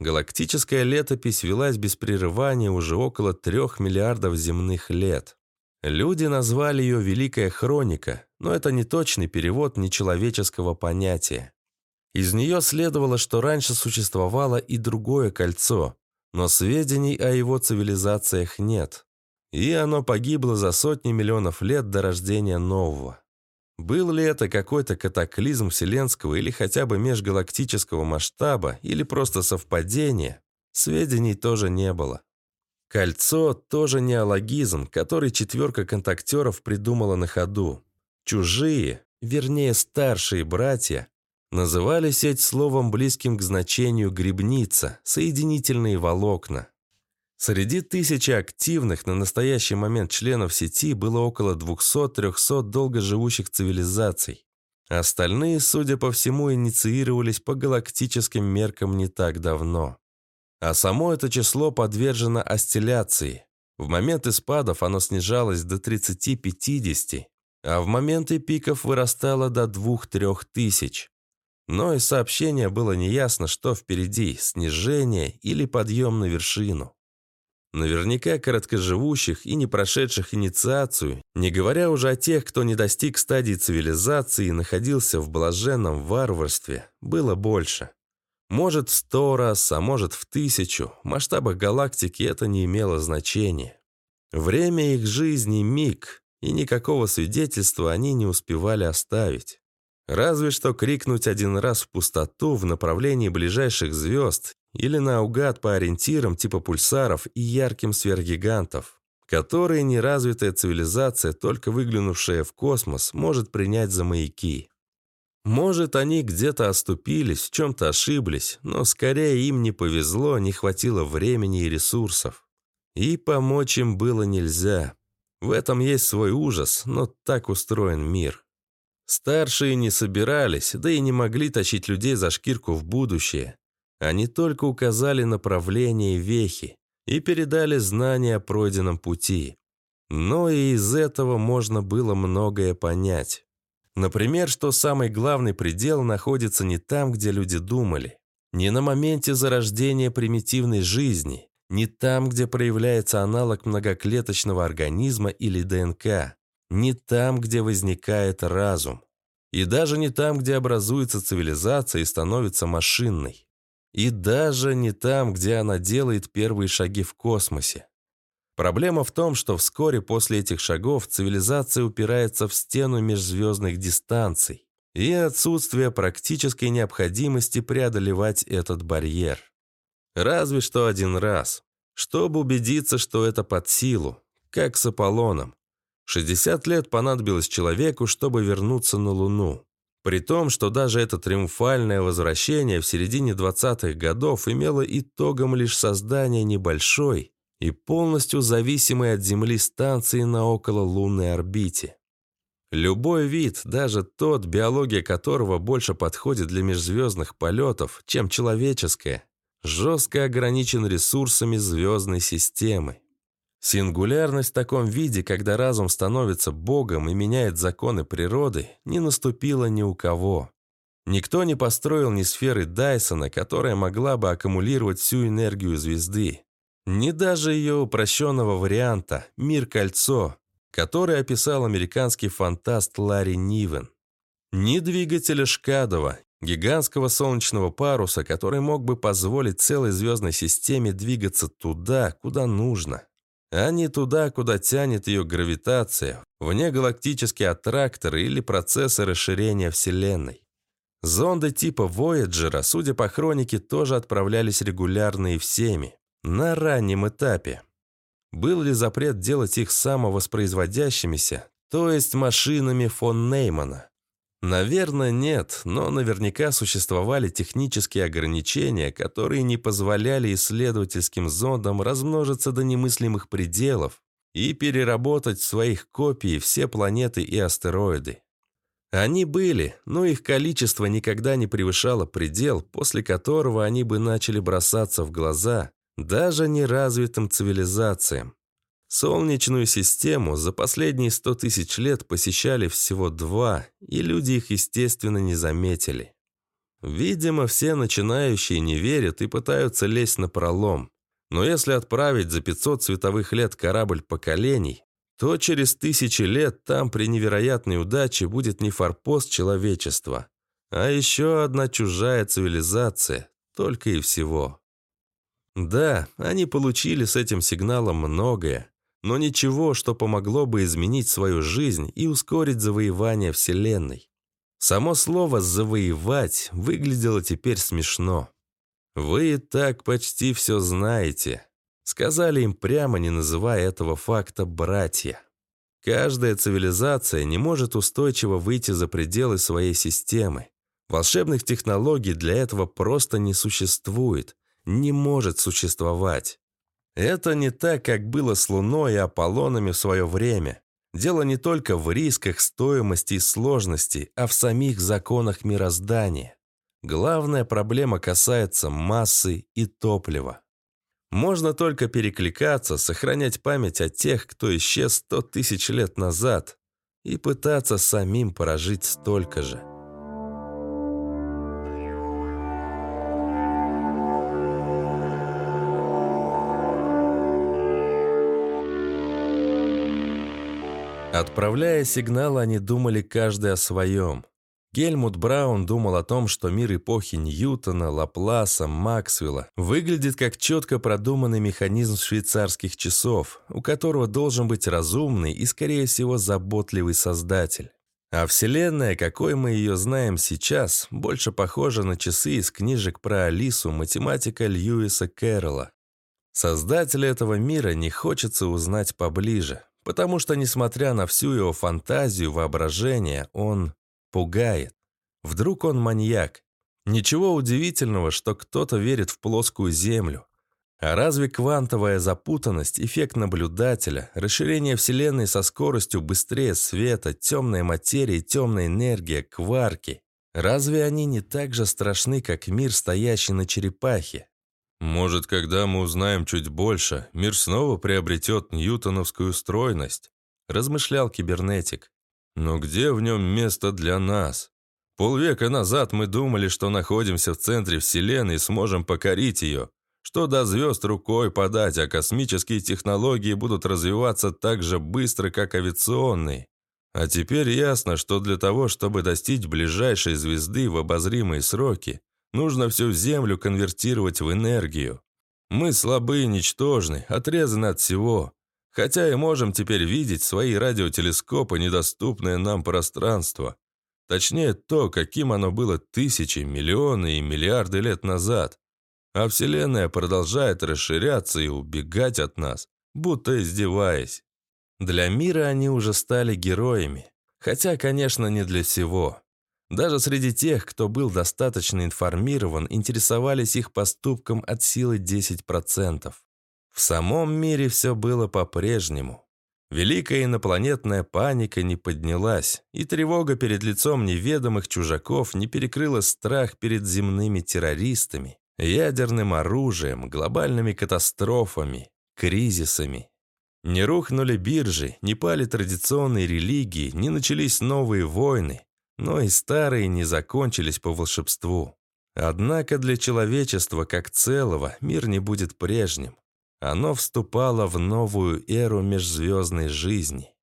Галактическая летопись велась без прерывания уже около трех миллиардов земных лет. Люди назвали ее «Великая хроника», но это не точный перевод нечеловеческого понятия. Из нее следовало, что раньше существовало и другое кольцо, но сведений о его цивилизациях нет. И оно погибло за сотни миллионов лет до рождения нового. Был ли это какой-то катаклизм вселенского или хотя бы межгалактического масштаба, или просто совпадение, сведений тоже не было. Кольцо тоже неологизм, который четверка контактеров придумала на ходу. Чужие, вернее старшие братья, называли сеть словом близким к значению «грибница», соединительные волокна. Среди тысячи активных на настоящий момент членов сети было около 200-300 долгоживущих цивилизаций. Остальные, судя по всему, инициировались по галактическим меркам не так давно. А само это число подвержено осцилляции. В моменты спадов оно снижалось до 30-50, а в моменты пиков вырастало до 2-3 тысяч. Но из сообщения было неясно, что впереди – снижение или подъем на вершину. Наверняка короткоживущих и не прошедших инициацию, не говоря уже о тех, кто не достиг стадии цивилизации и находился в блаженном варварстве, было больше. Может в сто раз, а может в тысячу. В масштабах галактики это не имело значения. Время их жизни – миг, и никакого свидетельства они не успевали оставить. Разве что крикнуть один раз в пустоту в направлении ближайших звезд или наугад по ориентирам типа пульсаров и ярким сверхгигантов, которые неразвитая цивилизация, только выглянувшая в космос, может принять за маяки. Может, они где-то оступились, в чем-то ошиблись, но скорее им не повезло, не хватило времени и ресурсов. И помочь им было нельзя. В этом есть свой ужас, но так устроен мир. Старшие не собирались, да и не могли тащить людей за шкирку в будущее. Они только указали направление вехи и передали знания о пройденном пути. Но и из этого можно было многое понять. Например, что самый главный предел находится не там, где люди думали, не на моменте зарождения примитивной жизни, не там, где проявляется аналог многоклеточного организма или ДНК, не там, где возникает разум, и даже не там, где образуется цивилизация и становится машинной. И даже не там, где она делает первые шаги в космосе. Проблема в том, что вскоре после этих шагов цивилизация упирается в стену межзвездных дистанций и отсутствие практической необходимости преодолевать этот барьер. Разве что один раз, чтобы убедиться, что это под силу, как с Аполлоном. 60 лет понадобилось человеку, чтобы вернуться на Луну. При том, что даже это триумфальное возвращение в середине 20-х годов имело итогом лишь создание небольшой и полностью зависимой от Земли станции на окололунной орбите. Любой вид, даже тот, биология которого больше подходит для межзвездных полетов, чем человеческая, жестко ограничен ресурсами звездной системы. Сингулярность в таком виде, когда разум становится богом и меняет законы природы, не наступила ни у кого. Никто не построил ни сферы Дайсона, которая могла бы аккумулировать всю энергию звезды, ни даже ее упрощенного варианта «Мир-кольцо», который описал американский фантаст Ларри Нивен. Ни двигателя Шкадова, гигантского солнечного паруса, который мог бы позволить целой звездной системе двигаться туда, куда нужно а не туда, куда тянет ее гравитация, внегалактические аттракторы или процессы расширения Вселенной. Зонды типа Voyager, судя по хронике, тоже отправлялись регулярно и всеми, на раннем этапе. Был ли запрет делать их самовоспроизводящимися, то есть машинами фон Неймана? Наверное, нет, но наверняка существовали технические ограничения, которые не позволяли исследовательским зондам размножиться до немыслимых пределов и переработать в своих копии все планеты и астероиды. Они были, но их количество никогда не превышало предел, после которого они бы начали бросаться в глаза даже неразвитым цивилизациям. Солнечную систему за последние сто тысяч лет посещали всего два, и люди их, естественно, не заметили. Видимо, все начинающие не верят и пытаются лезть на пролом. Но если отправить за 500 световых лет корабль поколений, то через тысячи лет там при невероятной удаче будет не форпост человечества, а еще одна чужая цивилизация, только и всего. Да, они получили с этим сигналом многое, но ничего, что помогло бы изменить свою жизнь и ускорить завоевание Вселенной. Само слово «завоевать» выглядело теперь смешно. «Вы и так почти все знаете», — сказали им прямо, не называя этого факта «братья». Каждая цивилизация не может устойчиво выйти за пределы своей системы. Волшебных технологий для этого просто не существует, не может существовать. Это не так, как было с Луной и Аполлонами в свое время. Дело не только в рисках, стоимости и сложности, а в самих законах мироздания. Главная проблема касается массы и топлива. Можно только перекликаться, сохранять память о тех, кто исчез сто тысяч лет назад, и пытаться самим прожить столько же. Отправляя сигнал, они думали каждый о своем. Гельмут Браун думал о том, что мир эпохи Ньютона, Лапласа, Максвелла выглядит как четко продуманный механизм швейцарских часов, у которого должен быть разумный и, скорее всего, заботливый создатель. А Вселенная, какой мы ее знаем сейчас, больше похожа на часы из книжек про Алису математика Льюиса Кэрролла. Создателя этого мира не хочется узнать поближе, Потому что, несмотря на всю его фантазию, воображение, он пугает. Вдруг он маньяк. Ничего удивительного, что кто-то верит в плоскую землю. А разве квантовая запутанность, эффект наблюдателя, расширение Вселенной со скоростью быстрее света, темная материя темная энергия, кварки, разве они не так же страшны, как мир, стоящий на черепахе? Может, когда мы узнаем чуть больше, мир снова приобретет ньютоновскую стройность, размышлял кибернетик. Но где в нем место для нас? Полвека назад мы думали, что находимся в центре Вселенной и сможем покорить ее, что до звезд рукой подать, а космические технологии будут развиваться так же быстро, как авиационные. А теперь ясно, что для того, чтобы достичь ближайшей звезды в обозримые сроки, Нужно всю Землю конвертировать в энергию. Мы слабы и ничтожны, отрезаны от всего. Хотя и можем теперь видеть свои радиотелескопы недоступное нам пространство. Точнее, то, каким оно было тысячи, миллионы и миллиарды лет назад. А Вселенная продолжает расширяться и убегать от нас, будто издеваясь. Для мира они уже стали героями. Хотя, конечно, не для всего. Даже среди тех, кто был достаточно информирован, интересовались их поступком от силы 10%. В самом мире все было по-прежнему. Великая инопланетная паника не поднялась, и тревога перед лицом неведомых чужаков не перекрыла страх перед земными террористами, ядерным оружием, глобальными катастрофами, кризисами. Не рухнули биржи, не пали традиционные религии, не начались новые войны, но и старые не закончились по волшебству. Однако для человечества как целого мир не будет прежним. Оно вступало в новую эру межзвездной жизни.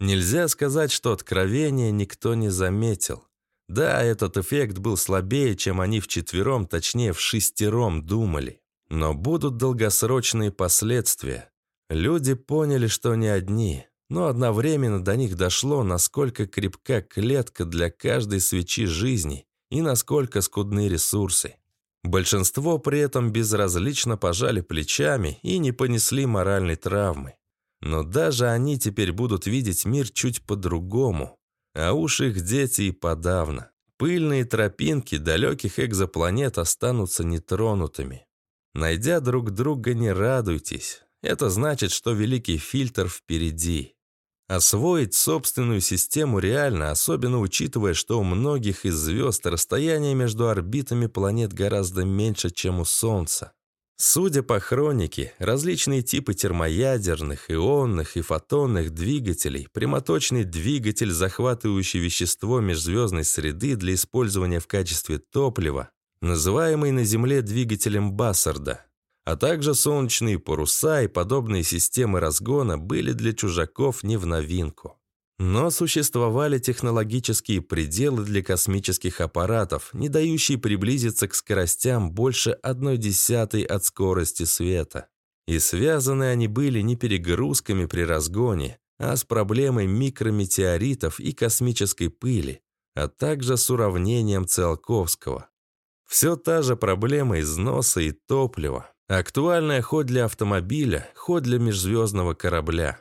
Нельзя сказать, что откровения никто не заметил. Да, этот эффект был слабее, чем они вчетвером, точнее в шестером думали. Но будут долгосрочные последствия. Люди поняли, что не одни но одновременно до них дошло, насколько крепка клетка для каждой свечи жизни и насколько скудны ресурсы. Большинство при этом безразлично пожали плечами и не понесли моральной травмы. Но даже они теперь будут видеть мир чуть по-другому, а уж их дети и подавно. Пыльные тропинки далеких экзопланет останутся нетронутыми. Найдя друг друга, не радуйтесь. Это значит, что великий фильтр впереди. Освоить собственную систему реально, особенно учитывая, что у многих из звезд расстояние между орбитами планет гораздо меньше, чем у Солнца. Судя по хронике, различные типы термоядерных, ионных и фотонных двигателей, прямоточный двигатель, захватывающий вещество межзвездной среды для использования в качестве топлива, называемый на Земле двигателем Бассарда, а также солнечные паруса и подобные системы разгона были для чужаков не в новинку. Но существовали технологические пределы для космических аппаратов, не дающие приблизиться к скоростям больше одной десятой от скорости света. И связаны они были не перегрузками при разгоне, а с проблемой микрометеоритов и космической пыли, а также с уравнением Циолковского. Все та же проблема износа и топлива, актуальная хоть для автомобиля, хоть для межзвездного корабля.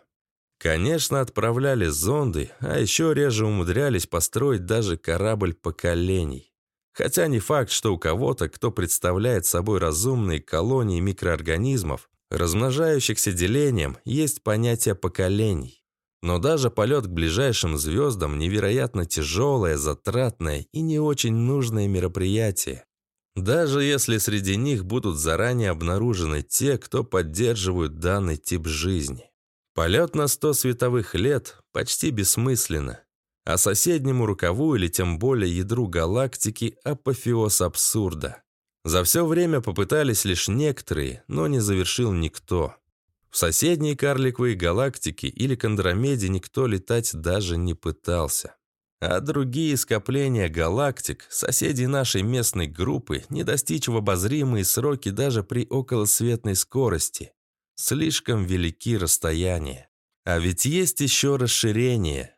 Конечно, отправляли зонды, а еще реже умудрялись построить даже корабль поколений. Хотя не факт, что у кого-то, кто представляет собой разумные колонии микроорганизмов, размножающихся делением, есть понятие поколений. Но даже полет к ближайшим звездам невероятно тяжелое, затратное и не очень нужное мероприятие. Даже если среди них будут заранее обнаружены те, кто поддерживают данный тип жизни. Полет на 100 световых лет почти бессмысленно, а соседнему рукаву или тем более ядру галактики апофеоз абсурда. За все время попытались лишь некоторые, но не завершил никто. В соседние карликовые галактики или к Андромеде никто летать даже не пытался. А другие скопления галактик, соседи нашей местной группы, не достичь в обозримые сроки даже при околосветной скорости. Слишком велики расстояния. А ведь есть еще расширение.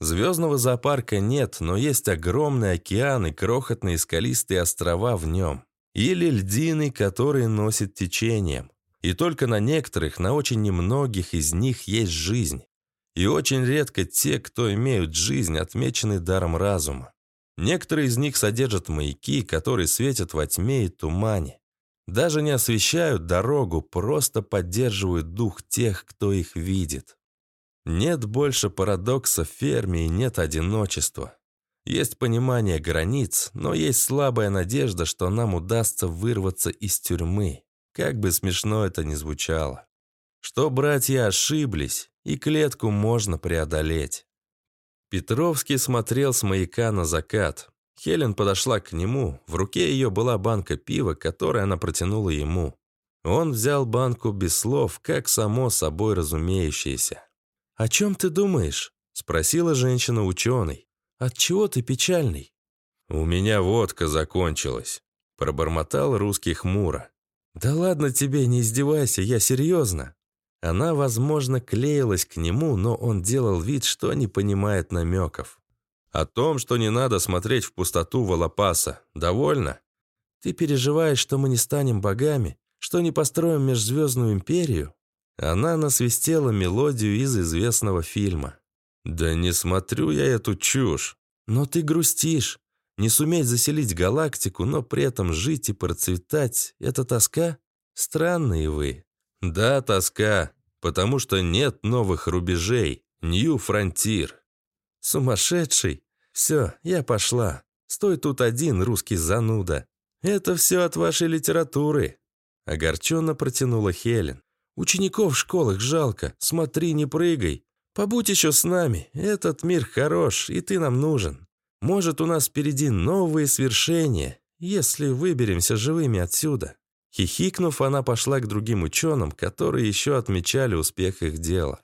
Звездного зоопарка нет, но есть огромный океан и крохотные скалистые острова в нем. Или льдины, которые носят течением. И только на некоторых, на очень немногих из них есть жизнь. И очень редко те, кто имеют жизнь, отмечены даром разума. Некоторые из них содержат маяки, которые светят во тьме и тумане. Даже не освещают дорогу, просто поддерживают дух тех, кто их видит. Нет больше парадокса ферме и нет одиночества. Есть понимание границ, но есть слабая надежда, что нам удастся вырваться из тюрьмы, как бы смешно это ни звучало. Что братья ошиблись, и клетку можно преодолеть. Петровский смотрел с маяка на закат, Хелен подошла к нему, в руке ее была банка пива, которую она протянула ему. Он взял банку без слов, как само собой разумеющееся. «О чем ты думаешь?» – спросила женщина-ученый. От чего ты печальный?» «У меня водка закончилась», – пробормотал русский хмуро. «Да ладно тебе, не издевайся, я серьезно». Она, возможно, клеилась к нему, но он делал вид, что не понимает намеков. О том, что не надо смотреть в пустоту Волопаса. Довольно? Ты переживаешь, что мы не станем богами? Что не построим межзвездную империю? Она насвистела мелодию из известного фильма. Да не смотрю я эту чушь. Но ты грустишь. Не суметь заселить галактику, но при этом жить и процветать – это тоска? Странные вы. Да, тоска, потому что нет новых рубежей. Нью Фронтир. «Сумасшедший! Все, я пошла. Стой тут один, русский зануда. Это все от вашей литературы!» Огорченно протянула Хелен. «Учеников в школах жалко. Смотри, не прыгай. Побудь еще с нами. Этот мир хорош, и ты нам нужен. Может, у нас впереди новые свершения, если выберемся живыми отсюда». Хихикнув, она пошла к другим ученым, которые еще отмечали успех их дела.